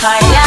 fire